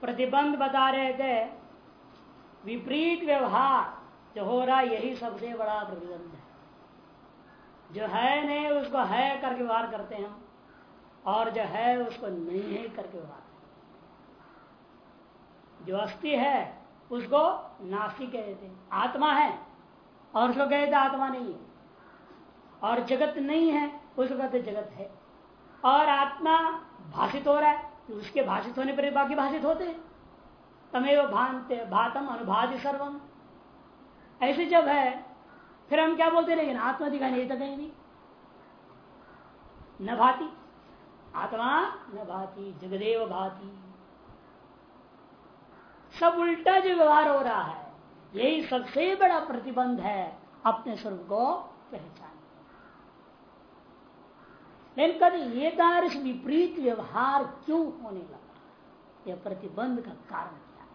प्रतिबंध बता रहे थे। विपरीत व्यवहार जो हो रहा यही सबसे बड़ा प्रतिबंध है। जो है नहीं, उसको है करके व्यवहार करते हैं हम। और जो है, उसको नहीं है करके व्यवहार जो अस्थि है, उसको नास्ति कह देते आत्मा है, और उसको कहते आत्मा नहीं है। और जगत नहीं है, उसको कहते जगत है। और आत्मा भाषित हो रहा है उसके भाषित होने पर बाकी भाषित होते हैं। तमेव भानते भातम अनुभाति सर्वम। ऐसे जब है, फिर हम क्या बोलते लेकिन आत्मा दिखाई नहीं तो कहीं नहीं। न भाती। आत्मा न भाती, जगदेव भाती। सब उल्टा जो व्यवहार हो रहा है, यही सबसे बड़ा प्रतिबंध है अपने स्वरूप को पहचान लेकिन कभी दारिश विपरीत व्यवहार क्यों होने लगा? यह प्रतिबंध का कारण क्या है?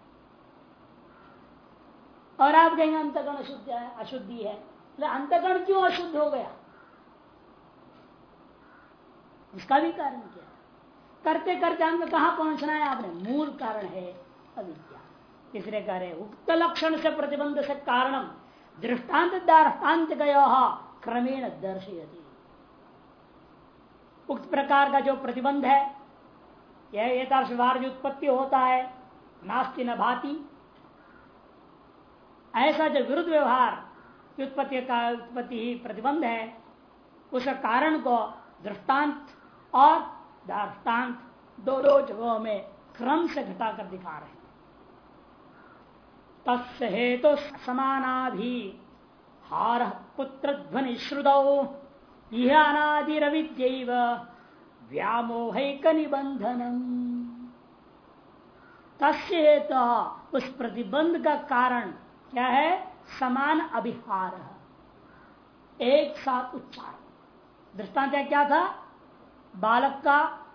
और आप कहेंगे, अंतगण अशुद्ध है, अशुद्धि है। अंतगण क्यों अशुद्ध हो गया? इसका भी कारण क्या है? करते करते हमको कहा पहुँचना है? आपने मूल कारण है अविद्या। तीसरे कार्य उक्त लक्षण से प्रतिबंध से कारणम। दृष्टांत दृष्टांत गया क्रमेण दर्शयती। उक्त प्रकार का जो प्रतिबंध है, यह व्यवहार जो उत्पत्ति होता है, नास्ति न भाती। ऐसा जो विरुद्ध व्यवहार उत्पत्ति का, उत्पत्ति ही प्रतिबंध है, उस कारण को दृष्टांत और दृष्टांत दोनों जगहों में क्रम से घटाकर दिखा रहे तस् हेतु भी हार पुत्र ध्वनि श्रुदौ यह अनादिरविद्यव व्यामोहिक तस्हेत उस प्रतिबंध का कारण क्या है? समान अभिहार। एक साथ उच्चारण। दृष्टांत क्या था? बालक का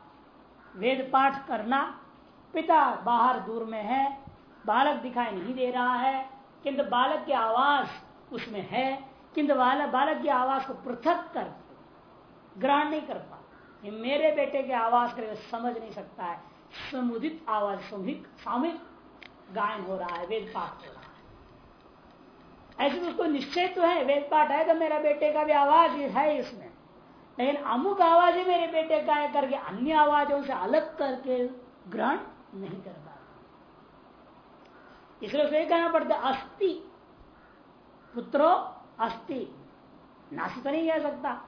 वेद पाठ करना। पिता बाहर दूर में है। बालक दिखाई नहीं दे रहा है। किंतु बालक की आवाज़ उसमें है। किंतु बालक बालक की आवाज़ को पृथक कर, ग्रहण नहीं कर पाता। ये मेरे बेटे की आवाज़ कर समझ नहीं सकता है। समुदित आवाज़ सामूहिक सामूहिक गायन हो रहा है, वेद पाठ हो रहा है। ऐसे तो उसको निश्चय तो है, वेद पाठ है तो मेरा बेटे का भी आवाज़ है इसमें। लेकिन अमुक आवाज़ है मेरे बेटे का है करके अन्य आवाजों से अलग करके ग्रहण नहीं कर पाता। इसलिए उसे कहना पड़ता अस्थि पुत्रो अस्थि नाश तो नहीं कह सकता।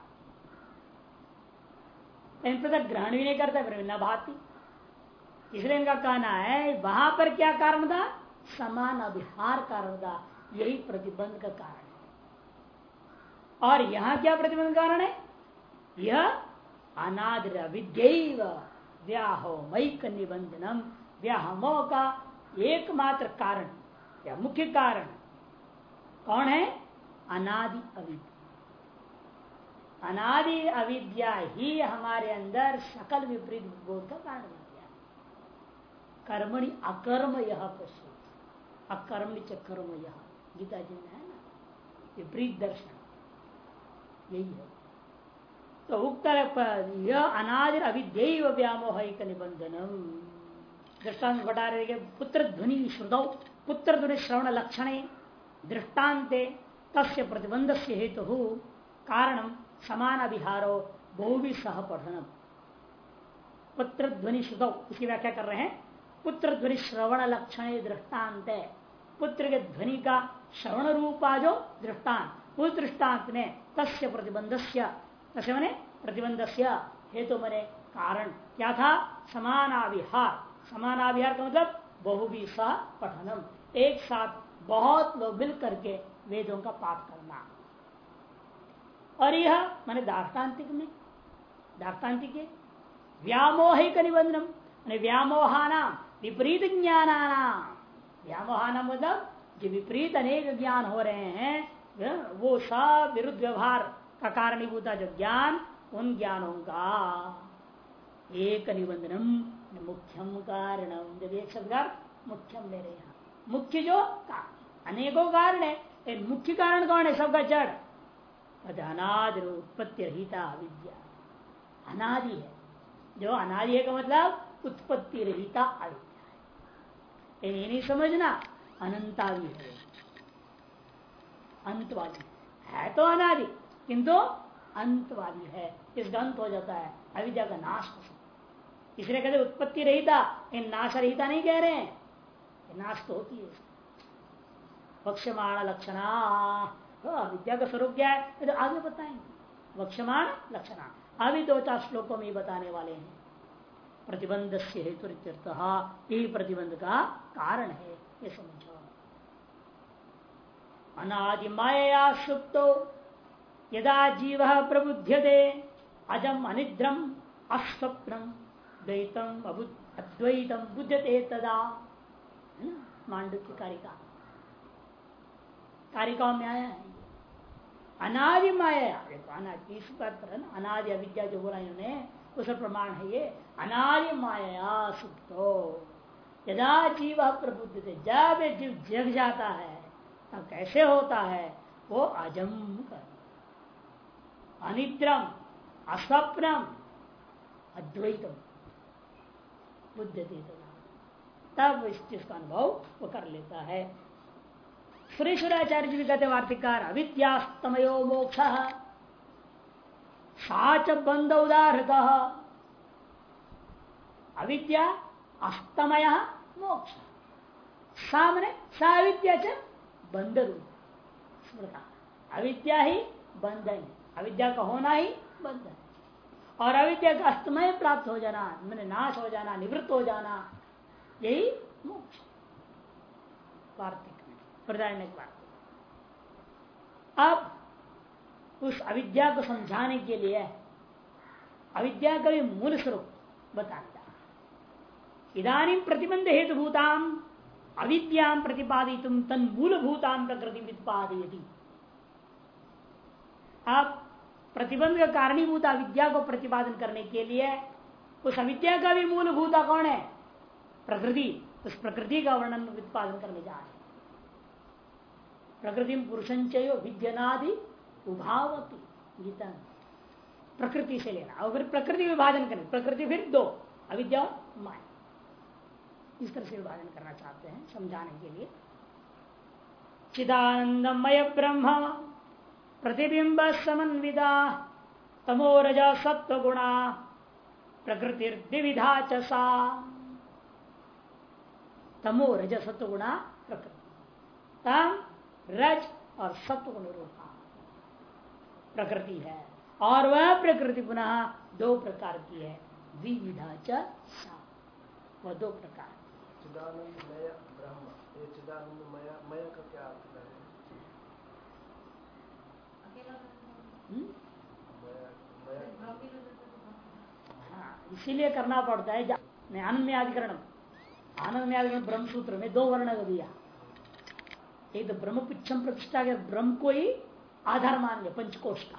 इन पृथक ग्रहण भी नहीं करता, फिर न भाती। इसलिए इनका कहना है, वहाँ पर क्या कारण था? समान अभिहार कारण था। यही प्रतिबंध का कारण है। और यहाँ क्या प्रतिबंध कारण है? यह अनादर अविद्य व्याहो मैक निबंधनम। व्याहमो का एकमात्र कारण, या मुख्य कारण कौन है? अनादि अविद्या। अनादि अविद्या ही हमारे अंदर सकल विपरीत बोध का कारण बन गया। कर्मणि अकर्म यह प्रस्तुत अकर्म च कर्म यह। गीता जी में है ना? विपरीत दर्शन। यही है। तो उक्त यह अनादि अविद्य व्यामोह निबंधनम। दृष्टांत बता रहे पुत्र ध्वनि श्रुतौ पुत्र ध्वनि श्रवण लक्षण दृष्टान्ते तस्य प्रतिबंध से हेतु कारण समान अभिहारो बहु भी सह पठन पुत्र ध्वनि श्रुतौ इसकी व्याख्या कर रहे हैं। पुत्र ध्वनि श्रवण लक्षण दृष्टांत। पुत्र के ध्वनि का श्रवण रूपा जो दृष्टांत उस दृष्टांत में तस्य प्रतिबंध से मने प्रतिबंध हेतु मने कारण। क्या था? समानाविहार। समानाभिहार का मतलब बहु भी सह पठनम। एक साथ बहुत लोग मिल करके वेदों का पाठ करना। और यह मैंने दार्टान्तिक में, दार्टान्तिक व्यामोहिक निबंधनम व्यामोहाना, विपरीत ज्ञानाना। व्यामोहाना मतलब जो विपरीत अनेक ज्ञान हो रहे हैं वो सब विरुद्ध व्यवहार का कारणीभूता जो ज्ञान, उन ज्ञानों का। एक निबंधनम मुख्यम कारणम। जब एक मुख्यम ले रहे हैं। मुख्य जो अनेकों कारण है। मुख्य कारण कौन है सबका जड़ अनादि उत्पत्ति रहिता अविद्या। अनादि है। जो अनादि है का मतलब उत्पत्ति रहिता अविद्या है। ये नहीं समझना अनंता भी है। अंतवादी है। तो अनादि, किंतु अंतवादी है। इसका अंत हो जाता है। अविद्या का नाश हो सकता इसलिए कहते उत्पत्ति रहिता इन नाश रहिता नहीं कह रहे हैं। नाश तो होती है। वक्षमाण लक्षणा। विद्या का स्वरूप क्या है? तो आगे बताएँगे वक्षमाण लक्षणा। अभी दो चार श्लोकों में बताने वाले हैं। प्रतिबंध से हेतु यही प्रतिबंध का कारण है। ये समझो। अनादि माया सुप्तो, यदा जीव प्रबुध्यते, अजम अनिद्रम, अस्वप्नम, द्वैतम अद्वैतम बुद्धते तदा। मांडव की कारिका कारिका में आया है। अनादि माया अनादि इस बात पर अनादि अविद्या जो बोला इन्होंने, उस प्रमाण है ये, अनादि माया सुप्तो। यदा जीव प्रबुद्ध थे जब जीव जग जाता है, तब कैसे होता है? वो अजम कर अनिद्रम अस्वप्नम अद्वैतम। बुद्ध तब इस चीज़ का अनुभव वो कर लेता है। सुरेश्वराचार्य जी भी कहते वार्तिकार, अविद्यास्तमयो मोक्ष। साच बंद उदाहृत। अविद्या, अस्तमय, मोक्ष। सामने साविद्या च बंद रूप अविद्या ही बंधन। अविद्या का होना ही बंधन। और अविद्या का अस्तमय प्राप्त हो जाना, मैंने नाश हो जाना, निवृत्त हो जाना, यही मोक्ष। वार्तिक। में अब उस अविद्या को समझाने के लिए अविद्या का भी मूल स्वरूप बताता इधानी प्रतिबंध हेतु भूताम अविद्या प्रतिपादित, तन मूलभूतान प्रकृति वित्पादयती आप प्रतिबंध का कारणीभूत अविद्या को प्रतिपादन करने के लिए उस अविद्या का भी मूलभूता कौन है? प्रकृति। उस प्रकृति का वर्णन उत्पादन करने जा रहे प्रकृति पुरुषंचयो विद्यनादि उभावती गीता प्रकृति से लेना। और फिर प्रकृति विभाजन करें प्रकृति फिर दो। अविद्या माया। इस तरह से विभाजन करना चाहते हैं समझाने के लिए। चिदानंदमय ब्रह्म प्रतिबिंब समन्विदा तमोरज सत्व गुणा प्रकृति विविधा चा तमो रज सत्व गुणा प्रकृति रज और सत्व गुण रूपा प्रकृति है। और वह प्रकृति पुनः दो प्रकार की है। विविधा चा वह दो प्रकार। चिदानंदमय ब्रह्म। ये चिदानंदमय मय का क्या अर्थ है? हम्म? हाँ इसीलिए करना पड़ता है। आनंद में अधिकरण आनंद में अधिकरण ब्रह्म सूत्र में दो वर्ण दिया। एक तो ब्रह्म पिछम प्रतिष्ठा के ब्रह्म को ही आधार मान लिया पंचकोश का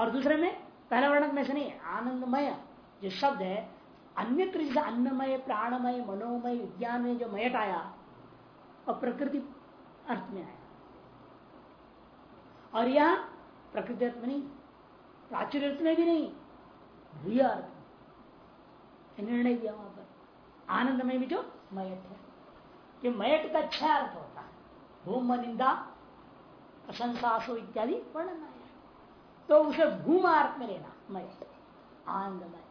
और दूसरे में पहला वर्ण में से नहीं, आनंदमय, जो शब्द है, अन्य जैसे अन्नमय, प्राणमय, मनोमय विज्ञान में जो मयट आया, और प्रकृति अर्थ में आया। और यह प्रकृति अर्थ में नहीं, प्राचुर्य अर्थ में भी नहीं, भूय अर्थ निर्णय दिया वहाँ पर। आनंदमय भी जो मयट है। मयट का छह अर्थ है। भूम निंदा प्रशंसासो इत्यादि वर्णन आया तो उसे भूम अर्थ में लेना मयट आनंदमय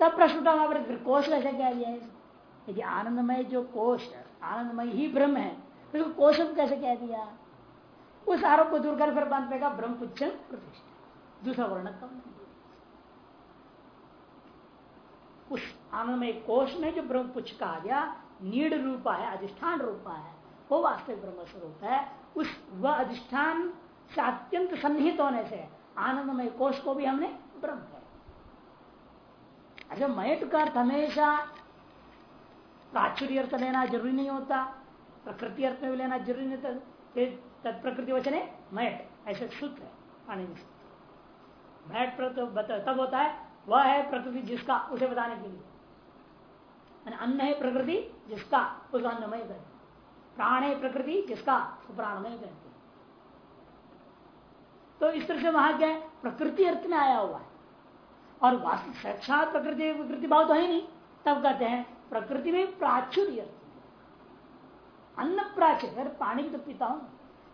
तब प्रश्न उठा फिर कोष कैसे क्या दिया है? यदि आनंदमय जो कोष आनंदमय ही ब्रह्म है फिर तो कोष कैसे कह दिया? उस आरोप को दूर कर फिर बंद पेगा ब्रह्म पुच्छन प्रतिष्ठा। दूसरा वर्ण कम उस आनंदमय कोष में जो ब्रह्म पुच्छ कहा गया नीड रूपा है, अधिष्ठान रूपा है, वो वास्तविक ब्रह्म स्वरूप है। उस वह अधिष्ठान से अत्यंत सन्निहित होने से आनंदमय कोष को भी हमने ब्रह्म है अच्छा मयट का अर्थ हमेशा प्राचुर्य अर्थ लेना ज़रूरी नहीं होता, प्रकृति अर्थ में भी लेना ज़रूरी नहीं होता। तत्प्रकृति वचन मयट, ऐसे सूत्र है पानी में मयट तब होता है, वह है प्रकृति जिसका, उसे बताने के लिए। अन्न है प्रकृति जिसका उसका अन्नमय कहते प्राण है प्रकृति जिसका उसको प्राणमय कहते तो इस तरह से वहाँ क्या है? प्रकृति अर्थ में आया हुआ है। और वास्तविक साक्षात प्रकृति विकृति भाव तो है नहीं। तब कहते हैं, प्रकृति में प्राचुर्य। अन्न प्राचुर अगर पानी भी तो पीता हूँ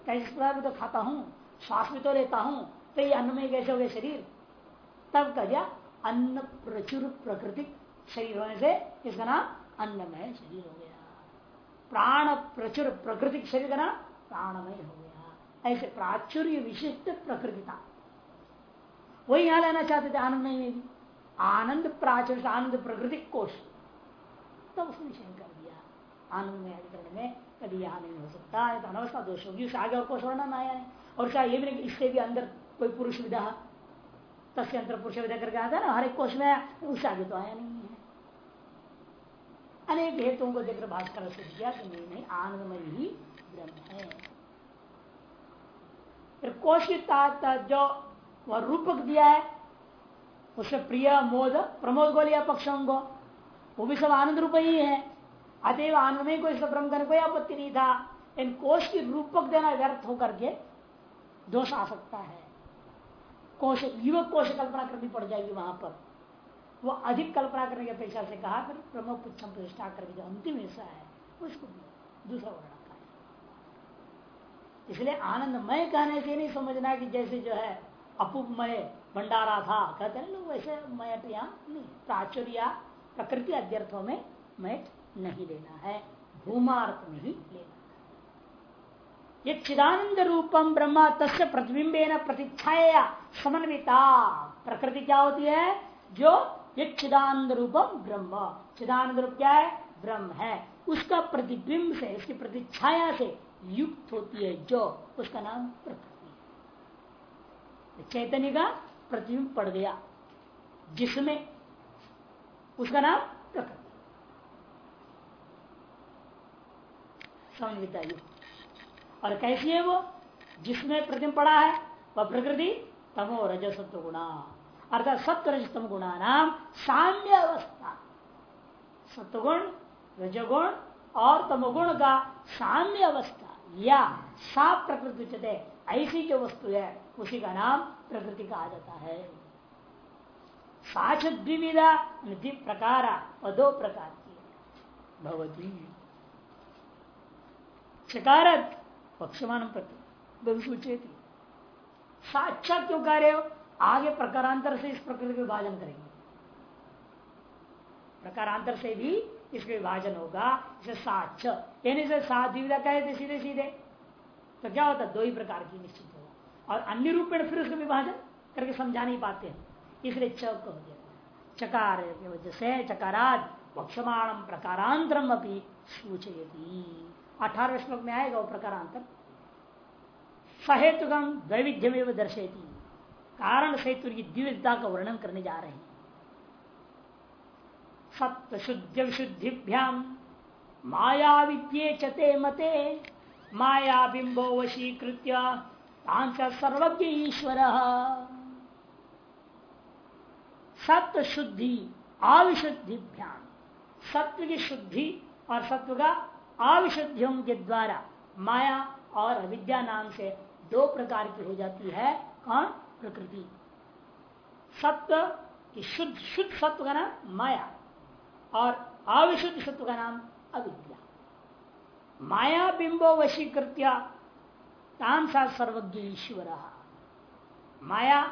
कैसे भी तो खाता हूँ, श्वास भी तो लेता हूँ तो ये अन्न में कैसे हो गए शरीर? तब कह दिया, अन्न प्रचुर प्रकृतिक शरीर होने से इसका नाम अन्नमय शरीर हो गया। प्राण प्रचुर प्रकृतिक शरीर का नाम प्राणमय हो गया। ऐसे प्राचुर्य विशिष्ट प्रकृतिता वही यहाँ लेना चाहते थे आनंदमय में भी। आनंद प्राचुर आनंद प्रकृतिक कोष। तब उसने निश्चय कर दिया। आनंद में अधिकरण में कभी यहाँ नहीं हो सकता है तो अनवस्था, दोष होगी उससे आगे और कोष वर्णन आया। है और क्या ये भी नहीं इससे भी अंदर कोई पुरुष विधा तस्य अंतर पुरुष विधा करके आता है ना, हर एक कोष में उससे आगे तो आया नहीं। अनेक हेतुओं को देखकर भाषकर से किया कि नहीं नहीं, आनंदमय ही ब्रह्म है। फिर कोश जो वह रूपक दिया है उससे प्रिय, मोद, प्रमोद को लिया पक्षों को। वो भी सब आनंद रूप ही है। अतएव आनंद में कोई ब्रह्म करने कोई आपत्ति नहीं था। इन कोश की रूपक देना व्यर्थ होकर के दोष आ सकता है। कोश युवक कोश कल्पना करनी पड़ जाएगी वहाँ पर। वो अधिक कल्पना करने की अपेक्षा से कहा फिर ब्रह्म पुच्छम प्रतिष्ठा करके जो अंतिम हिस्सा है, उसको दूसरा वर्ण रखा है। इसलिए आनंदमय कहने से नहीं समझना कि जैसे जो है अपुमय भंडारा था, कहते हैं लोग, वैसे मयट यहाँ नहीं, प्राचुर्य प्रकृति अध्यर्थों में मैट नहीं लेना है, भूमार्थ में ही। लेना ये चिदानंद रूपम ब्रह्मा तस्य प्रतिबिंबे न प्रतिच्छाया समन्विता। प्रकृति क्या होती है? जो ये चिदानंद रूपम ब्रह्म। चिदानंद रूप क्या है? ब्रह्म है। उसका प्रतिबिंब से, उसकी प्रतिच्छाया से युक्त होती है जो। उसका नाम प्रकृति चैतन्य का प्रतिबिंब पड़ गया। जिसमें उसका नाम प्रकृति। समन्विता युक्त और कैसी है वो? जिसमें प्रतिबिंब पड़ा है, वह प्रकृति तमो रजसत्व गुणा अर्थात सत्य रजतम गुणा नाम साम्य अवस्था सत्वगुण रजगुण और तमोगुण का साम्य अवस्था या सा प्रकृति ऐसी जो वस्तु है उसी का नाम प्रकृति कहा जाता है। साक्ष द्विविधा प्रकार और दो प्रकार की भगवती चकारत पक्षमान प्रति। साक्षात क्यों कार्य हो? आगे प्रकारांतर से इस प्रकृति का विभाजन करेंगे। प्रकारांतर से भी इसका विभाजन होगा, इसे साक्ष यानी से सात द्विविधा कहते सीधे सीधे। तो क्या होता दो ही प्रकार की निश्चित होगा। और अन्य रूप में फिर उसका विभाजन करके समझा नहीं पाते हैं। इसलिए च कह दिया चकार की वजह से चकारात वक्षमाणम प्रकारांतरम अपनी सूचयती। अठारह श्लोक में आएगा वो प्रकारांतर। सहेतुकम वैविध्यमेव दर्शेती कारण सेतु की दिव्यता का वर्णन करने जा रहे हैं। सत्य शुद्ध विशुद्धिभ्याम माया विद्ये चते मते माया बिंबो वशीकृत्य सर्वज्ञ ईश्वर। सत्य शुद्धि अविशुद्धिभ्याम सत्व की शुद्धि और सत्व का अविशुद्धियों के द्वारा माया और अविद्या नाम से दो प्रकार की हो जाती है। कौन? प्रकृति। सत्व की शुद्ध शुद्ध सत्व का नाम माया और अविशुद्ध सत्व का नाम अविद्या। माया बिंबो वशीकृत्या ताम सा सर्वज्ञ ईश्वर। माया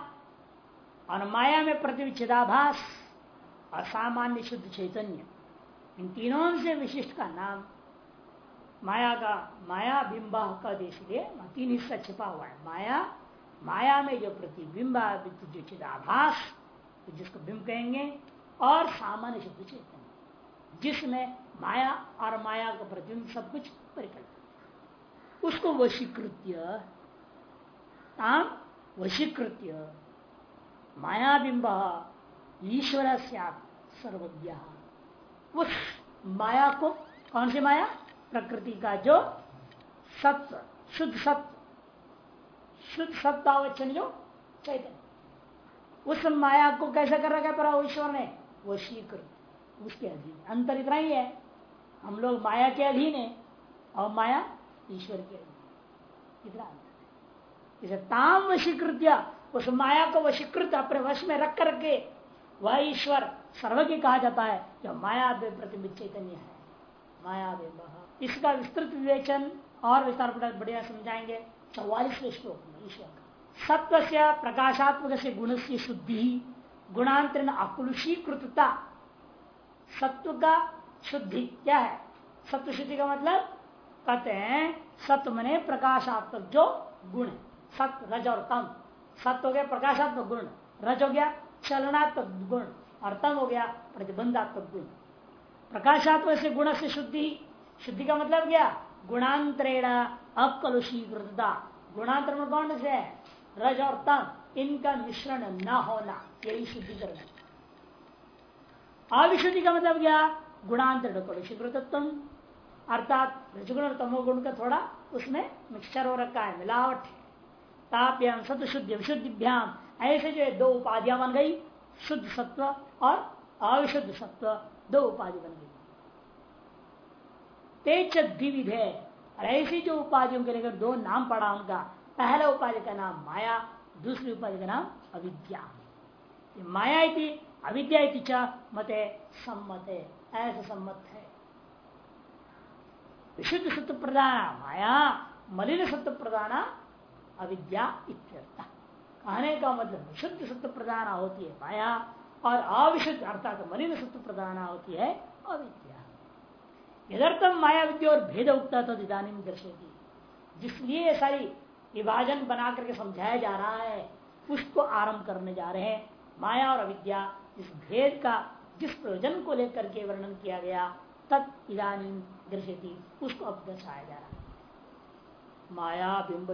और माया में प्रतिविच्छेदाभास और सामान्य शुद्ध चैतन्य, इन तीनों से विशिष्ट का नाम माया का माया बिंबा का देश तीन हिस्सा छिपा हुआ है। माया माया में जो प्रतिबिंब चिदाभास तो जिसको बिंब कहेंगे, और सामान्य शुद्ध चेतन। जिसमें माया और माया का प्रतिबिंब सब कुछ परिकल्पित उसको वशीकृत्य ताम वशीकृत्य, मायाबिंब ईश्वर सर्वज्ञ। उस माया को, कौन सी माया? प्रकृति का जो सत्व, शुद्ध सत्व। शुद्ध सत्तावचन जो चैतन्य। उस माया को कैसे कर रखा पर ईश्वर ने? वो शीकृत उसके अधीन। अंतर इतना ही है। हम लोग माया के अधीन है और माया ईश्वर के अधीन। इतना इसे ताम वशीकृत्या, उस माया को वशीकृत अपने वश में रख करके वह ईश्वर सर्वज्ञ कहा जाता है जो माया प्रतिबिंब चैतन्य है। माया इसका विस्तृत विवेचन और विस्तार बढ़िया समझाएँगे। चौवालीसवें श्लोक में ईश्वर का सत्व से प्रकाशात्मक से गुण से शुद्धि गुणांतरण अकुलुषीकृतता सत्व का शुद्धि, क्या है? सत्व शुद्धि का मतलब कहते हैं सत्व मने प्रकाशात्मक जो गुण सत्व रज और तम। सत्व हो गया प्रकाशात्मक गुण। रज हो गया चलनात्मक गुण। और तम हो गया प्रतिबंधात्मक गुण। प्रकाशात्मक से गुण से शुद्धि। शुद्धि का मतलब क्या? गुणांतरेण अकलुषीकृतता गुणांतर में कौन से रज और तम इनका मिश्रण न होना, यही शुद्धि करना अविशुद्धि का मतलब क्या? गुणांतर कलुषीकृतत्व अर्थात रजगुण और तमोगुण का थोड़ा उसमें मिक्सचर हो रखा है, मिलावट है। ताप्याम सत्य शुद्ध विशुद्धिभ्याम। ऐसे जो दो उपाधियाँ बन गई, शुद्ध सत्व और अविशुद्ध सत्व, दो उपाधि बन गई। तेज द्विविधे और ऐसी जो उपाधियों के लेकर दो नाम पड़ा उनका पहला उपाधि का नाम माया, दूसरी उपाधि का नाम अविद्या। माया इति, अविद्या इति च मते सम्मत। है ऐसा सम्मत है। विशुद्ध सत्य प्रदान, माया, मलिन सत्य प्रधान अविद्या इत्यर्थ। कहने का मतलब विशुद्ध सत्य प्रधान होती है माया, और अविशुद्ध अर्थात मलिन सत्य प्रधान होती है अविद्या। यदर्थम माया विद्या और भेद उगता तो इधानी दर्शेगी। जिसलिए ये सारी विभाजन बना करके समझाया जा रहा है, उसको आरंभ करने जा रहे हैं। माया और अविद्या इस भेद का, जिस प्रयोजन को लेकर के वर्णन किया गया तत् इधानी दर्शेती उसको अब दर्शाया जा रहा है। माया बिंब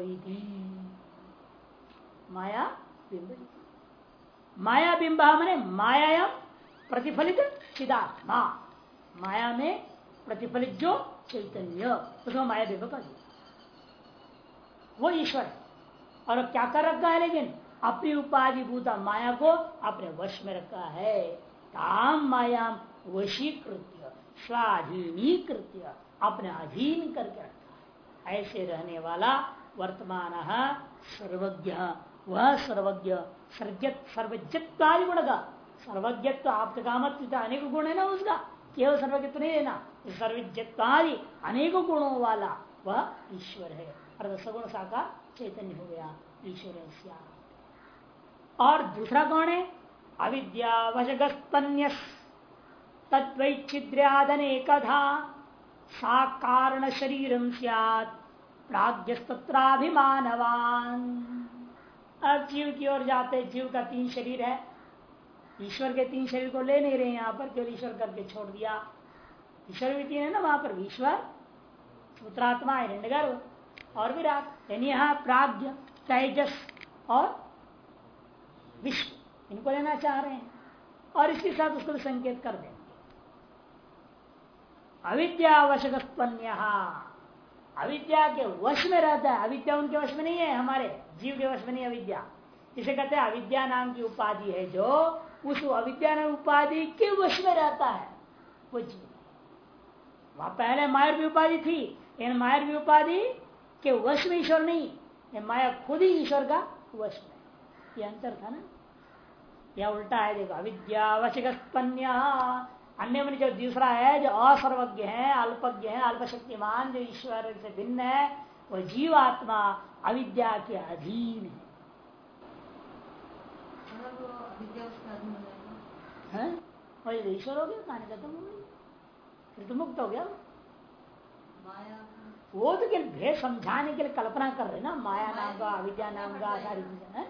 माया बिंब माया बिंब मैंने माया प्रतिफलित चिदात्मा माया में प्रतिफलित जो चैतन्य, उसको माया बिंब का वो ईश्वर और क्या कर रखा है लेकिन? अपनी उपाधि भूता माया को अपने वश में रखा है। ताम मायाम वशीकृत्य, स्वाधीनीकृत्य, अपने अधीन करके रखा है। ऐसे रहने वाला वर्तमान सर्वज्ञ, वह सर्वज्ञ सर्वज्ञत्वादि गुण का। सर्वज्ञत्व आपका कामत्व अनेक गुण है ना उसका? केवल सर्वज्ञत्व नहीं लेना सर्वज्ञत्वादि अनेक गुणों वाला वह ईश्वर है। अर्थात सगुण साकार चैतन्य हो गया, ईश्वर और दूसरा कौन है? अविद्या वशगस्तन्य तत्वैच्छिद्र्यादनेकधा सा कारण शरीर प्राग्यस्तत्राभिमानवान अब जीव की ओर जाते, जीव का तीन शरीर है ईश्वर के तीन शरीर को ले नहीं रहे यहाँ पर, केवल ईश्वर करके छोड़ दिया। ईश्वर भी तीन है ना वहाँ पर? ईश्वर सूत्रात्मा हिरण्यगर्भ और विराट। यानी यहाँ प्राग्ञ, तेजस और विश्व, इनको लेना चाह रहे हैं। और इसके साथ उसको संकेत कर देंगे। अविद्यावशक अविद्या के वश में रहता है। अविद्या उनके वश में नहीं है, हमारे जीव के वश में नहीं अविद्या। इसे कहते हैं अविद्या नाम की उपाधि है जो उस अविद्या नाम उपाधि के वश में रहता है, वो जीव। वहाँ पहले मायर भी उपाधि थी इन मायर भी उपाधि के वश में ईश्वर नहीं माया खुद ही ईश्वर का वश में। ये अंतर था ना? यह उल्टा है, देखो अविद्यावशिक अन्य में जो दूसरा है, जो असर्वज्ञ है, अल्पज्ञ है, अल्पशक्तिमान, जो ईश्वर से भिन्न है वह जीवात्मा अविद्या के अधीन है। वही तो ईश्वर हो गया? कहानी खत्म हो गई फिर तो मुक्त हो गया। वो तो क्या भेद समझाने के लिए कल्पना कर रहे ना। माया नाम का अविद्या नाम का सारी चीज़ें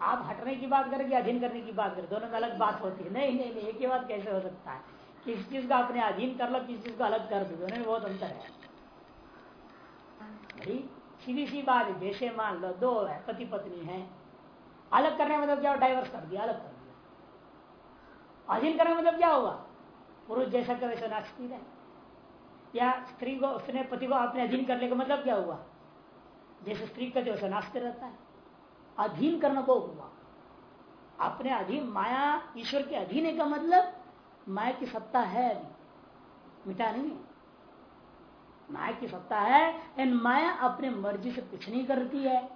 आप हटने की बात करें कि अधीन करने की बात करें दोनों में अलग बात होती है। नहीं नहीं नहीं एक ही बात कैसे हो सकता है? किस चीज़ का अपने अधीन कर लो किस चीज़ को अलग कर दो? दोनों में बहुत अंतर है। भाई सीधी सी बात है जैसे मान लो दो है पति पत्नी है। अलग करने मतलब क्या डाइवर्स कर दिया, अलग कर दिया। अधीन करने मतलब क्या होगा पुरुष जैसा करे वैसा नाचती है। या स्त्री को, उसने, पति को अपने अधीन करने का मतलब क्या हुआ? जैसे स्त्री का जो नाचते रहता है। अधीन करना को हुआ। अपने अधीन, माया ईश्वर के अधीन का मतलब? माया की सत्ता है अभी मिटा नहीं माया की सत्ता है इन माया अपने मर्ज़ी से कुछ नहीं करती है।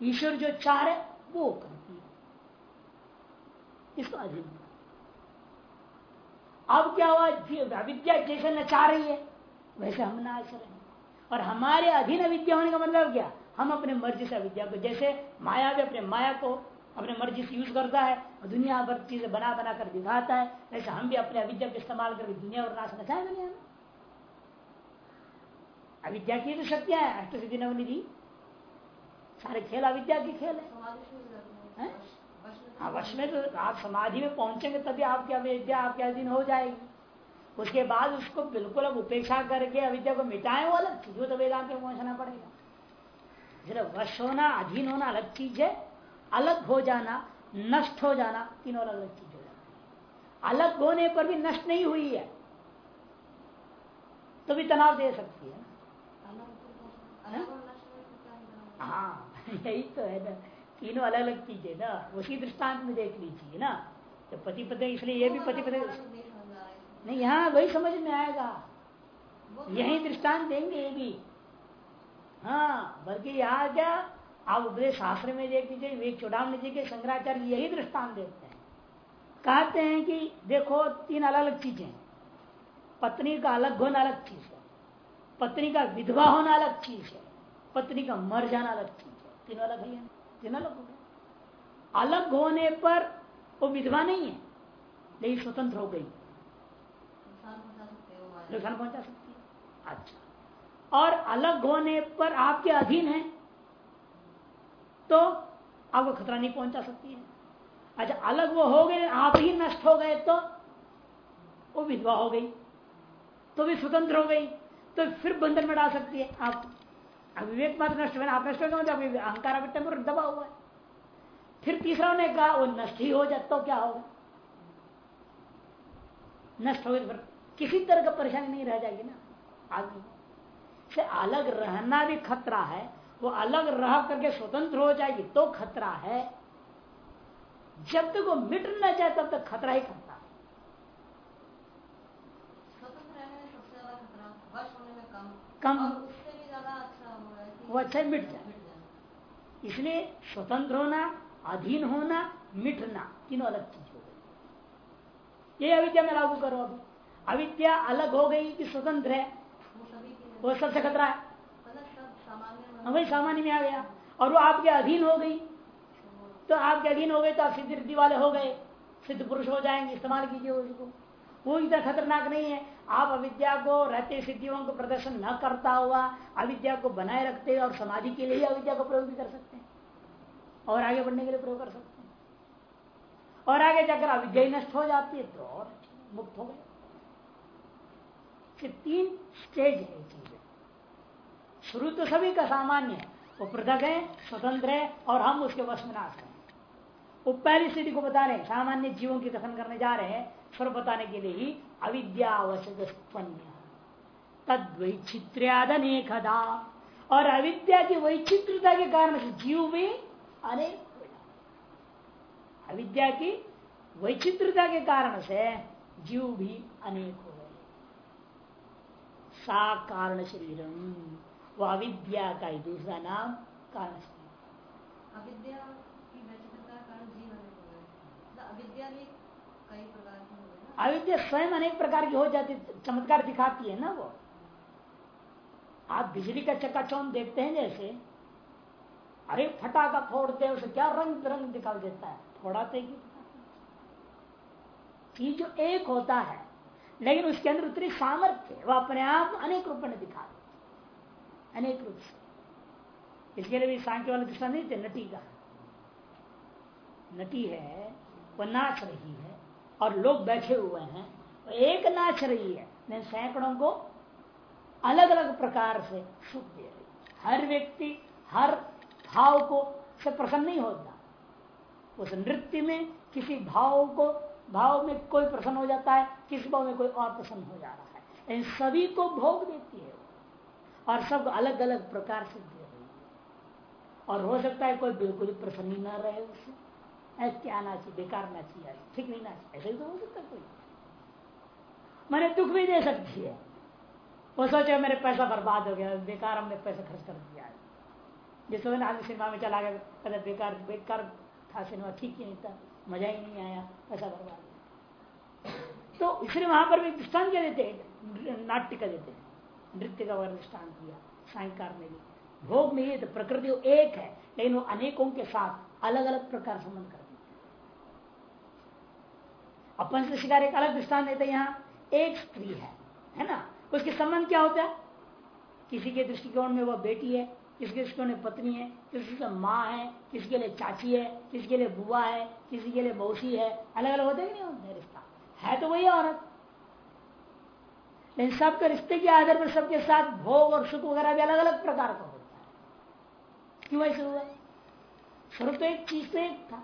ईश्वर जो चाह रहे, वो करती है। इसको अधीन अब क्या हुआ? अविद्या जैसे नचा रही है, वैसे हम ना हैं और हमारे अधीन अविद्या होने का मतलब क्या? हम अपने मर्ज़ी से अविद्या को, जैसे माया भी अपने माया को अपने मर्ज़ी से यूज़ करता है, और दुनिया भर चीज़ें बना बना कर दिखाता है, वैसे हम भी अपने अविद्या का इस्तेमाल करके दुनिया और नाश नचाए दुनिया में। अविद्या की तो शक्तियाँ है अष्ट सिद्धि नवनिधि। सारे खेल अविद्या के खेल है। हाँ? वश में तो आप समाधि में पहुँचेंगे तभी आपकी अविद्या आपके अधीन हो जाएगी। उसके बाद उसको बिल्कुल अब उपेक्षा करके अविद्या को मिटाए वो अलग चीज़ वो तो वेदांत में पहुँचना पड़ेगा। जरा वश होना अधीन होना अलग चीज़ है। अलग हो जाना नष्ट हो जाना तीनों अलग अलग चीज़ हो जाती अलग होने पर भी नष्ट नहीं हुई है। तो भी तनाव दे सकती है। हाँ? यही तो है ना। तीनों अलग अलग चीज़ है ना। उसी दृष्टांत में देख लीजिए ना। तो पति पति इसलिए ये भी पति पति नहीं यहाँ वही समझ में आएगा। यही दृष्टांत देंगे ये भी। हाँ बल्कि यहाँ क्या? आप उपदेश शास्त्र में देख लीजिए विवेक चौड़ाम जी के शंकराचार्य यही दृष्टांत देते हैं। कहते हैं कि देखो तीन अलग अलग चीज़ें पत्नी का अलग होना अलग चीज़ है। पत्नी का विधवा होना अलग चीज़ है। पत्नी का मर जाना अलग चीज़ है। तीनों अलग है तीन अलग हो गए। अलग होने पर वो विधवा नहीं है लेकिन स्वतंत्र हो गई। नुकसान पहुँचा सकती है। अच्छा। और अलग होने पर आपके अधीन है तो आपको खतरा नहीं पहुँचा सकती है। अच्छा अलग वो हो गए आप ही नष्ट हो गए तो वो विधवा हो गई तो भी स्वतंत्र हो गई। तो फिर बंधन में डाल सकती है। आप विवेक मात्र नष्ट आप नष्ट हो अहंकार पर दबा हुआ है। फिर तीसरा ने कहा, वो नष्ट ही हो जाए तो क्या होगा? नष्ट हो फिर किसी तरह का परेशानी नहीं रह जाएगी ना, आदमी। से अलग रहना भी खतरा है, वो अलग रह करके स्वतंत्र हो जाएगी तो खतरा है। जब तक वो मिट न जाए, तब तक खतरा ही खतरा कम। अच्छा वो अच्छा मिट जाए। इसलिए स्वतंत्र होना अधीन होना मिटना तीनों अलग चीज़ हो गई। ये अविद्या में लागू करो अभी। अविद्या अलग हो गई कि स्वतंत्र है? वो सबसे खतरा है। हाँ, वही सामान्य में आ गया। और वो आपके अधीन हो गई। तो आपके अधीन हो गए तो आप सिद्ध वाले हो गए। सिद्ध पुरुष हो जाएँगे इस्तेमाल कीजिए उसको। वो इतना खतरनाक नहीं है। आप अविद्या को रहते सिद्धियों को प्रदर्शन न करता हुआ अविद्या को बनाए रखते और समाधि के लिए अविद्या को प्रयोग भी कर सकते हैं। और आगे बढ़ने के लिए प्रयोग कर सकते हैं। और आगे जाकर अविद्या नष्ट हो जाती है तो और मुक्त हो गए तीन स्टेज है चीज़। शुरू तो सभी का सामान्य है। वो पृथक है, स्वतंत्र है, और हम उसके वश में नाश हैं। वो पहली स्थिति को बता रहे सामान्य जीवों की कथन करने जा रहे हैं। स्वर बताने के लिए ही अविद्यावशक तद वैचित्र्यादनेकदा और अविद्या की वैचित्रता के कारण से जीव भी अनेक अविद्या की वैचित्रता के कारण से जीव भी अनेक हो गए। सा कारण शरीरम, वो अविद्या का ही दूसरा नाम कारण शरीर। अविद्या की वैचित्रता कारण जीव मतलब अविद्या भी कई प्रकार की अविद्या स्वयं अनेक प्रकार की हो जाती, चमत्कार दिखाती है ना वो। आप बिजली का चक्काचौंध देखते हैं जैसे, अरे फटाका फोड़ते हैं, उसे क्या रंग रंग दिखा देता है? फोड़ाते ही। चीज़ जो एक होता है, लेकिन उसके अंदर उतनी सामर्थ्य वह अपने आप अनेक रूप में दिखा अनेक रूप से। इसके लिए भी सांख्य वाले दृष्टा नहीं थे नटी का। नटी है वह नाच रही है और लोग बैठे हुए हैं वो एक नाच रही है सैकड़ों को अलग अलग प्रकार से सुख दे रही हर व्यक्ति, हर भाव को से प्रसन्न नहीं होता। उस नृत्य में किसी भाव को, भाव में कोई प्रसन्न हो जाता है, किस भाव में कोई और प्रसन्न हो जा रहा है। इन सभी को भोग देती है और सब अलग अलग प्रकार से दे रही है। और हो सकता है कोई बिल्कुल प्रसन्न ही न रहे उससे। ऐसे क्या ना चाहिए बेकार ना चाहिए ठीक नहीं ना चाहिए ऐसे तो हो सकता कोई। मैंने दुख भी दे सकती है। वो सोचे मेरे पैसा बर्बाद हो गया, बेकार हमने पैसा खर्च कर दिया है। जिस वजह आदमी सिनेमा में चला गया बेकार बेकार था सिनेमा, ठीक ही नहीं था, मज़ा ही नहीं आया ऐसा करवा तो इसलिए वहाँ पर भी दृष्टान क्या देते नाट्य का देते नृत्य का वर्ण दृष्टान किया सायकार में भी। भोग में ये तो प्रकृति एक है, लेकिन वो अनेकों के साथ अलग अलग प्रकार संबंध करते अपन से शिकार एक अलग दृष्टान देते यहाँ। एक स्त्री है है ना? उसके संबंध क्या होता है? किसी के दृष्टिकोण में वह बेटी है, किसी के दृष्टिकोण में पत्नी है, किसी के माँ है, किसी के लिए चाची है, किसी के लिए बुआ है, किसी के लिए बौसी है। अलग अलग होते नहीं होते रिश्ता। है तो वही औरत। लेकिन सबके रिश्ते के आधार पर सबके साथ भोग और सुख वगैरह भी अलग अलग प्रकार का होता है। क्यों ऐसे हुआ? स्वरूप तो एक चीज़ तो एक था।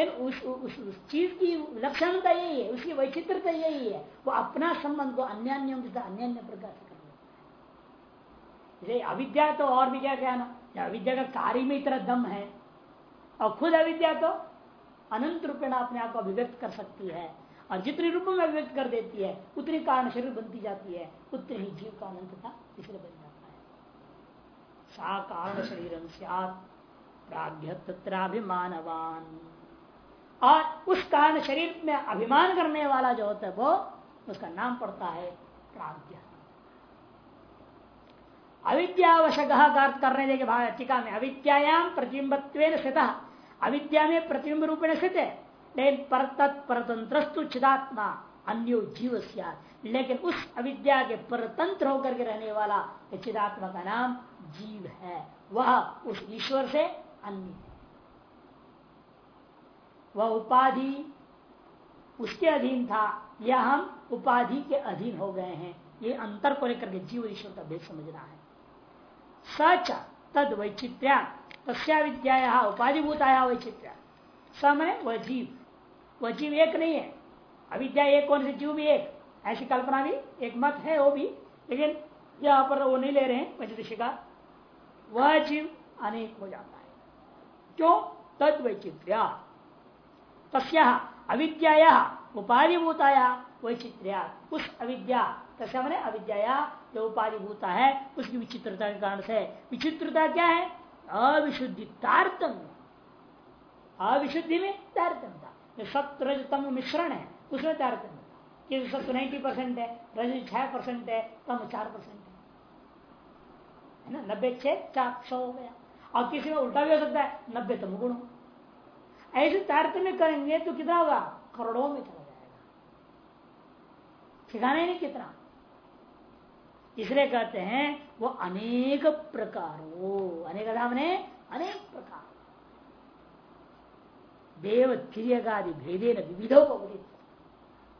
उस, उस, उस चीज़ की लक्षणता यही है उसकी वैचित्रता यही है। वो अपना संबंध को अन्य अन्य अन्य प्रकार से जैसे अविद्या तो और भी क्या कहना? अविद्या का कार्य में इतना दम है। और खुद अविद्या तो अनंत रूपेण अपने आप को अभिव्यक्त कर सकती है। और जितने रूप में अभिव्यक्त कर देती है उतनी कारण शरीर बनती जाती है। उतने ही जीव का अनंतता इसलिए बन जाता है। सा कारण शरीर प्राग्ञ तत्राभिमानवान। और उस कारण शरीर में अभिमान करने वाला जो होता है वो उसका नाम पड़ता है प्राग्ञ अविद्यावशक करने देखे भाग टीका में अविद्याम प्रतिबिंबत्व स्थित। अविद्या में प्रतिबिंब रूप में स्थित है, लेकिन पर तत्परतंत्रस्तु चिदात्मा, अन्यो जीव लेकिन उस अविद्या के परतंत्र होकर के रहने वाला चिदात्मा का नाम जीव है। वह उस ईश्वर से अन्य है। वह उपाधि उसके अधीन था, या हम उपाधि के अधीन हो गए हैं। ये अंतर को लेकर के जीव ईश्वर का भेद समझना है। सच तद वैचित्र्या तस्या विद्या उपाधिभूताया वैचित्र्या स मैंने वह जीव। वह जीव एक नहीं है। अविद्या एक कौन से जीव भी एक। ऐसी कल्पना भी एक मत है, वो भी। लेकिन यहाँ पर वो नहीं ले रहे हैं पंचदशी का। वह जीव अनेक हो जाता है। क्यों? तद वैचित्र्या। तस्या अविद्या उपाधिभूताया वैचित्र्या। उस अविद्या, तस्या मैंने अविद्या जो उपाधिभूता है, उसकी विचित्रता के कारण से। विचित्रता क्या है? अविशुद्धि तारतम्य अविशुद्धि में तारतम्यता सत्य रजतम मिश्रण है, उसमें तारतम्य किसी सत्य नाइन्टी परसेंट है रज छह परसेंट है, तम चार परसेंट है। ना? नब्बे छह, चार, सौ हो गया। और किसी में उल्टा भी हो सकता है, नब्बे तम गुण। ऐसे तारतम्य करेंगे तो कितना होगा? करोड़ों में चला जाएगा। ठिकाना नहीं कितना। इसलिए कहते हैं, वो अनेक प्रकारों, अनेक ने अनेक प्रकार। देव क्रियगादि भेदे न विविधो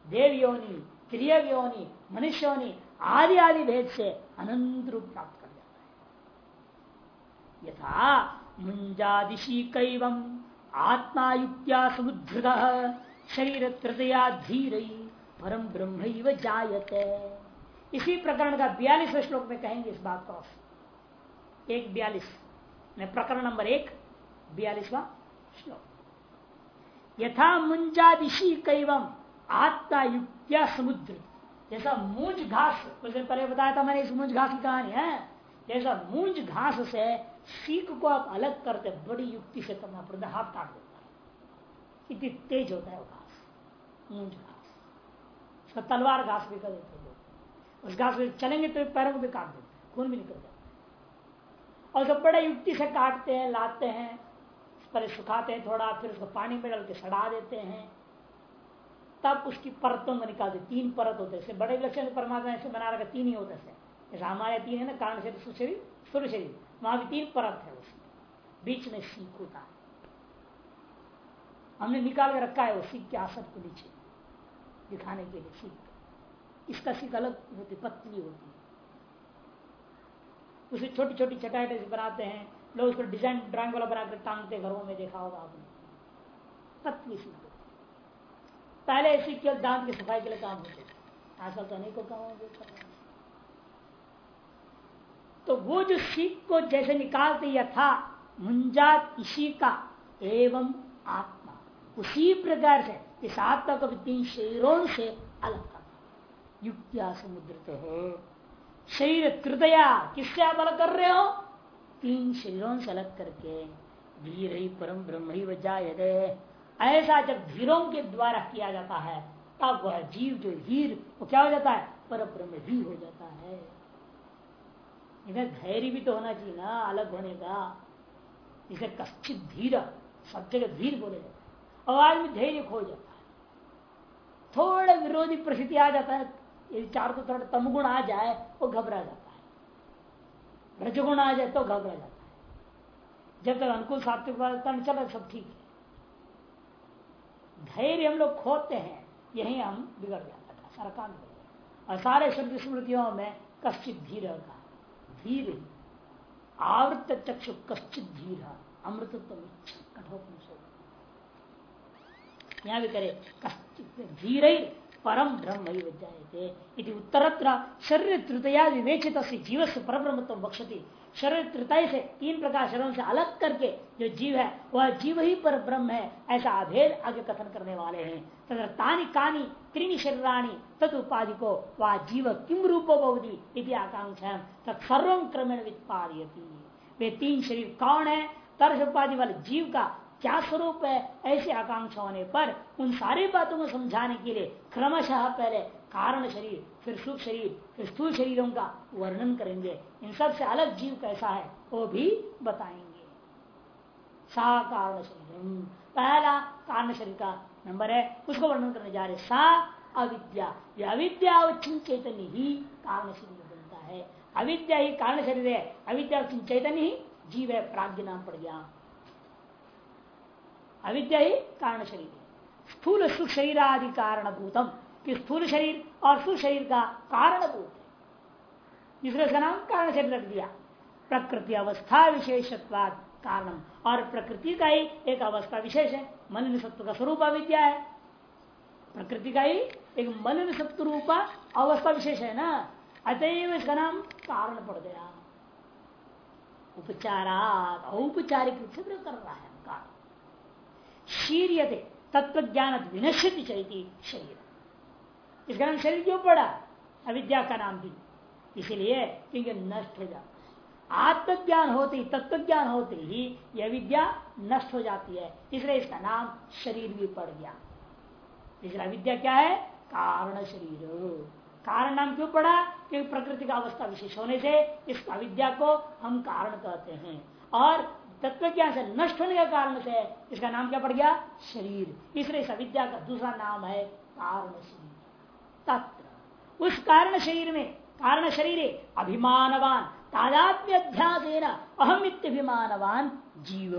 देव योनि क्रिय योनि मनुष्य योनि आदि आदि भेद से अनंत रूप प्राप्त कर जाता है। यथा मुंजादिशी कैवम आत्मा युक्त्या समुद्रत शरीर तृतया धीर परम ब्रह्म जायते। इसी प्रकरण का बयालीस श्लोक में कहेंगे इस बात को। एक बयालीस प्रकरण नंबर एक, बयालीसवा श्लोक। यथा मुंजादिशी कैवम आत्मा समुद्र जैसा मूंज घास पहले बताया था मैंने इस मूंज घास की कहानी, है? जैसा मूंज घास से सीख को आप अलग करते बड़ी युक्ति से करना पड़ता हाथ काट देता है इतनी तेज होता है वो घास मूंज घास। उसका तलवार घास भी कर देते उस घास में चलेंगे तो पैरों को भी काट देते खून भी निकल जाता है। और सब बड़े युक्ति से काटते हैं, लाते हैं पहले सुखाते हैं थोड़ा, फिर उसको पानी में डाल के सड़ा देते हैं, तब उसकी परतों को निकालते तीन परत होते हैं। बड़े लक्षण परमात्मा, ऐसे बना रखा तीन ही होते हैं। जैसे हमारे तीन है ना, कारण शरीर शरीर सूर्य शरीर वहाँ भी तीन परत है उसमें। बीच में सीख होता है। हमने निकाल के रखा है वो सीख के आसत को नीचे, दिखाने के लिए सीख। इसका सिक अलग होती, पतली होती। है उसे छोटी छोटी चटाई बनाते हैं। लोग उसको डिज़ाइन ड्राइंग वाला बनाकर टांगते घरों में देखा होगा आपने। पतली सीख होती। पहले ऐसी केवल दांत की सफ़ाई के लिए काम होते आजकल तो अनेकों काम हो तो वो जो सीख को जैसे निकालते यथा मुंजात इसी का, एवं आत्मा। उसी प्रकार से इस आत्मा को तीन शरीरों से अलग कर युक्तिया समुद्रित हो। शरीर कृतया किससे आप अलग कर रहे हो? तीन शरीरों से अलग करके। धीर ही परम, ब्रह्म ही ऐसा जब धीरों के द्वारा किया जाता है, तब वह जीव जो धीर वो क्या हो जाता है? पर ब्रह्म भी हो जाता है। इधर धैर्य भी तो होना चाहिए ना, अलग होने का। इसे कश्चित धीर सब जगह धीर बोले जाता और आदमी धैर्य खो जाता है। थोड़ा विरोधी परिस्थिति आ जाता है यदि चार को थोड़ा तमगुण आ जाए, वो घबरा जाता है। रजगुण आ जाए तो घबरा जाता है। जब तक अनुकूल सात्विक चल, सब ठीक है। धैर्य हम लोग खोते हैं, यही हम बिगड़ जाता था सारा काम और सारे शब्द स्मृतियों में कश्चित धीर का धीर। आवृत चक्षु कश्चित धीर अमृत कठोपनिषद यहाँ भी करे कश्चित धीर परम ब्रह्म विद्याते उत्तरत्र शरीर तृतया विवेचित जीव से परब्रह्म शरीर तृतय से, तीन प्रकार शरीरों से अलग करके जो जीव है, वह जीव ही पर ब्रह्म है, ऐसा अभेद आगे कथन करने वाले हैं। तथा तानी कानी त्रीनी शरीराणी तत् उपाधि को वह जीव किम रूपो बहुदी आकांक्षा तत्सर्व क्रमेण वित्पादयती। वे तीन शरीर कौन है? तरस उपाधि वाले जीव का क्या स्वरूप है? ऐसी आकांक्षा होने पर उन सारी बातों को समझाने के लिए क्रमशः पहले कारण शरीर, फिर सुख शरीर, फिर स्थूल शरीरों का वर्णन करेंगे। इन सबसे अलग जीव कैसा है, वो भी बताएँगे। सा कारण शरीर पहला कारण शरीर का नंबर है, उसको वर्णन करने जा रहे सा अविद्या। अविद्या चैतन्य ही कारण शरीर बनता है। अविद्या ही कारण शरीर है, अविद्या चैतन्य ही जीव है प्राग्ञ नाम पड़ गया। अविद्या ही कारण शरीर है। स्थूल सुख शरीर आदि कारण भूतम कि स्थूल शरीर और स्थूल शरीर का कारणभूत है इसलिए उसका नाम कारण शरीर रख दिया। प्रकृति अवस्था विशेषत्वाद कारण और प्रकृति का ही एक अवस्था विशेष है। मन सत्व का स्वरूप अविद्या है। प्रकृति का ही एक मन सत्व रूप अवस्था विशेष है ना? अतएव इसका नाम कारण पड़ गया। उपचारात, औपचारिक रूप से कर रहा है। कारण। शीर्यते तत्व ज्ञान विनश्यति चलती शरीर। इसका नाम शरीर क्यों पड़ा? अविद्या का नाम भी। इसीलिए क्योंकि नष्ट हो जाता आत्मज्ञान होते ही तत्व ज्ञान होते ही यह विद्या नष्ट हो जाती है। इसलिए इसका नाम शरीर भी पड़ गया। इसलिए विद्या क्या है? कारण शरीर। कारण नाम क्यों पड़ा? क्योंकि प्रकृति का अवस्था विशेष होने से इस अविद्या को हम कारण कहते हैं। और तत्व ज्ञान से नष्ट होने के कारण से इसका नाम क्या पड़ गया? शरीर। इसलिए इस अविद्या का दूसरा नाम है कारण शरीर। तत्र। उस कारण शरीर में, कारण शरीर, अभिमानवान तादात्म्य अध्यास अहम अभिमानवान जीव।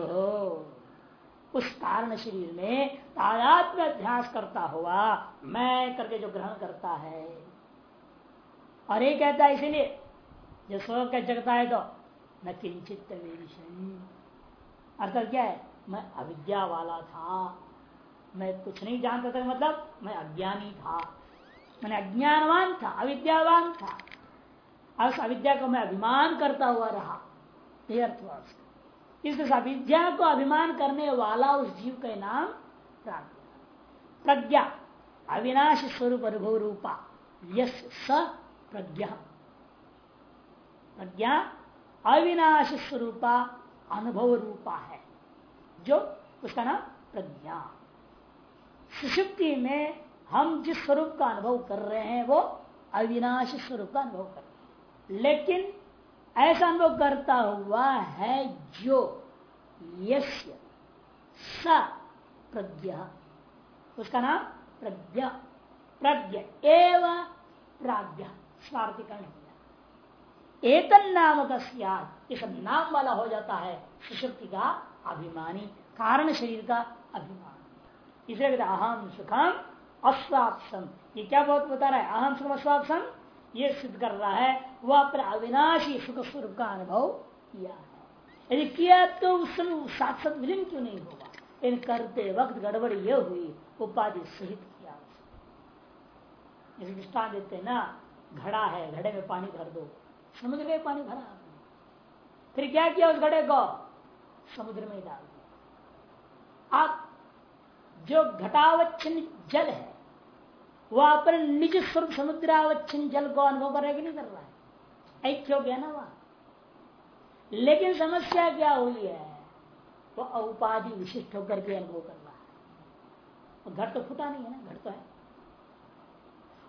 उस कारण शरीर में तादात्म्य अध्यास करता हुआ मैं करके जो ग्रहण करता है। और ये कहता है इसीलिए, जो स्व का जगता है तो न किंचित अर्थात क्या है? मैं अविद्या वाला था। मैं कुछ नहीं जानता था मतलब मैं अज्ञानी था। मैंने अज्ञानवान था, अविद्यावान था। उस अविद्या को मैं अभिमान करता हुआ रहा ये अर्थ हुआ उसका इस अविद्या को अभिमान करने वाला उस जीव का नाम प्रज्ञा, अविनाश स्वरूप अनुभव रूपा यस स प्रज्ञा। प्रज्ञा, अविनाश स्वरूपा अनुभव रूपा है, जो उसका नाम प्रज्ञा। सुषुप्ति में हम जिस स्वरूप का अनुभव कर रहे हैं, वो अविनाशी स्वरूप का अनुभव कर रहे हैं। लेकिन ऐसा अनुभव करता हुआ है जो यश स प्रज्ञा। उसका नाम प्रज्ञा। प्रज्ञ एव प्राज्ञ। स्वार्थिकरण हो जाता एतन नाम इस नाम वाला हो जाता है। सुशक्ति का अभिमानी, कारण शरीर का अभिमान। इसलिए अहम सुखम अस्वापसम ये क्या बहुत बता रहा है? अहम सुख अस्वापसम ये सिद्ध कर रहा है, वह अपने अविनाशी सुख स्वरूप का अनुभव किया है। यदि किया तो उस समय साथ साथ विलीन क्यों नहीं होगा? इन करते वक्त गड़बड़ यह हुई, उपाधि सहित किया दृष्टान देते ना, घड़ा है, घड़े में पानी भर दो। समुद्र में पानी भरा फिर क्या किया उस घड़े को? समुद्र में डाल दिया। आप जो घटावच्छिन्न जल है वह अपने निज स्वरूप समुद्रावच्छिन्न जल को अनुभव कर रहा है कि नहीं कर रहा है? ऐक्य हो गया ना वह? लेकिन समस्या क्या हुई है? वो उपाधि विशिष्ट होकर के अनुभव कर रहा है। घट तो फूटा नहीं है ना? घट तो है।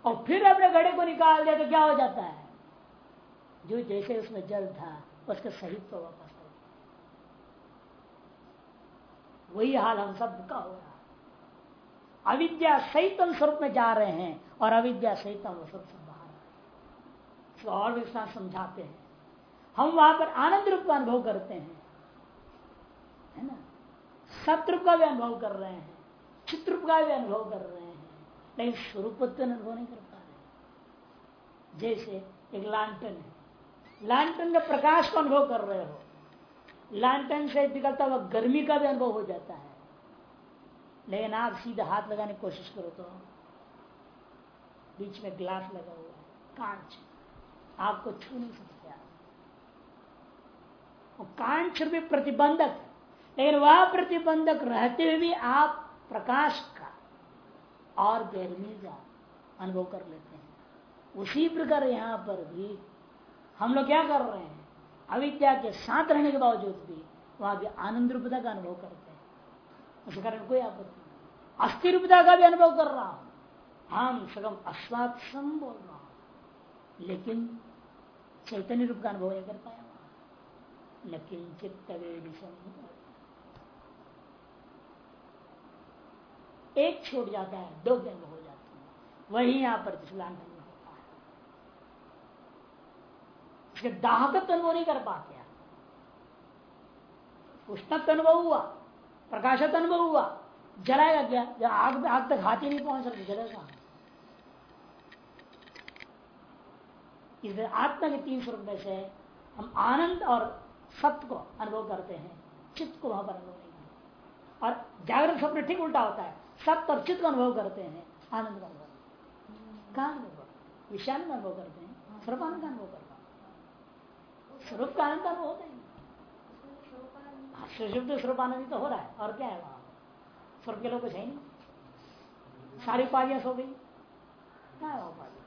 और फिर अपने घड़े को निकाल दिया तो क्या हो जाता है? जो जैसे उसमें जल था, उसका सहित तो वापस वही हाल हम सब का हो रहा है। अविद्या सहित स्वरूप में जा रहे हैं और अविद्या सहित हम स्वरूप से बाहर और विस्तार समझाते हैं। हम वहाँ पर आनंद रूप का अनुभव करते हैं। है ना? सत्य का भी अनुभव कर रहे हैं। चित्र का भी अनुभव कर रहे हैं। लेकिन स्वरूप अनुभव नहीं कर पा रहे जैसे एक लालटन है। लालटन का प्रकाश का अनुभव कर रहे हो। लालटन से निकलता हुआ गर्मी का भी अनुभव हो जाता है। लेकिन आप सीधे हाथ लगाने की कोशिश करो तो बीच में ग्लास लगा हुआ है, कांच। आपको छू नहीं सकते आप। कांच भी प्रतिबंधक, लेकिन वह प्रतिबंधक रहते हुए भी आप प्रकाश का और गर्मी का अनुभव कर लेते हैं। उसी प्रकार यहाँ पर भी हम लोग क्या कर रहे हैं? अविद्या के साथ रहने के बावजूद भी वहाँ भी आनंद रूपता का अनुभव करते हैं। उस कारण कोई आपत्ति नहीं अस्थिर रूपता का भी अनुभव कर रहा हूँ। हम सगम अस्वात्सम बोल रहा हूँ। लेकिन चैतन्य रूप का अनुभव नहीं कर पाया लेकिन चित्त एक छूट जाता है, दो व्यंग हो जाते हैं। वही यहाँ पर लांठन में होता है उसके दाहकत्व अनुभव नहीं कर पाते उष्णत्व अनुभव हुआ। प्रकाशत अनुभव हुआ। जलाएगा क्या? जब आग आग तक हाथी नहीं पहुँच सकते जलेगा इसलिए आत्मा के तीन स्वरूप में से हम आनंद और सत्य को अनुभव करते हैं। चित्त को वहाँ पर अनुभव नहीं और जागृत स्वप्न ठीक उल्टा होता है। सत्य और चित्त का अनुभव करते हैं। आनंद का अनुभव कहा अनुभव विषान का अनुभव करते हैं। स्वरूपानंद का अनुभव करता स्वरूप का आनंद अनुभव होता है। सुषुप्त स्वरूपानंद तो हो रहा है, और क्या है वहाँ? स्वर्ग के लोग कुछ है नहीं। सारी उपाधियाँ सो गई। क्या है उपाधि?